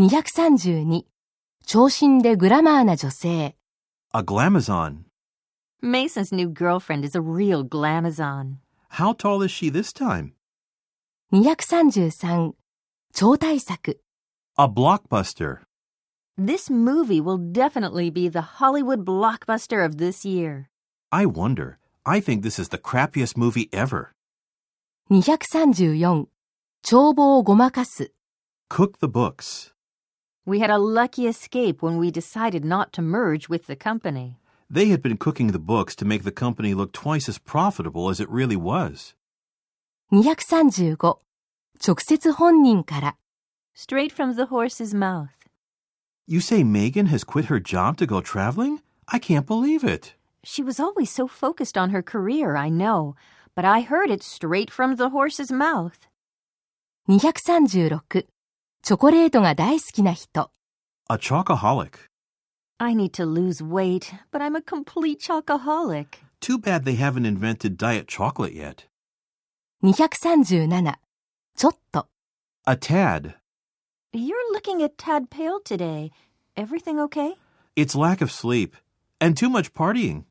232長身でグラマーな女性 A glamazon. Mason's new girlfriend is a real glamazon. How tall is she this time? 233超大作 A blockbuster. This movie will definitely be the Hollywood blockbuster of this year. I wonder. I think this is the crappiest movie ever. 234帳簿をごまかす Cook the books. We had a lucky escape when we decided not to merge with the company. They had been cooking the books to make the company look twice as profitable as it really was. 235直接本人から Straight from the horse's mouth. You say Megan has quit her job to go traveling? I can't believe it. She was always so focused on her career, I know, but I heard it straight from the horse's mouth. 236 チョコレートが大好きな人 A chocoholic. I need to lose weight, but I'm a complete chocoholic. Too bad they haven't invented diet chocolate yet. 237ちょっと A tad. You're looking a tad pale today. Everything okay? It's lack of sleep and too much partying.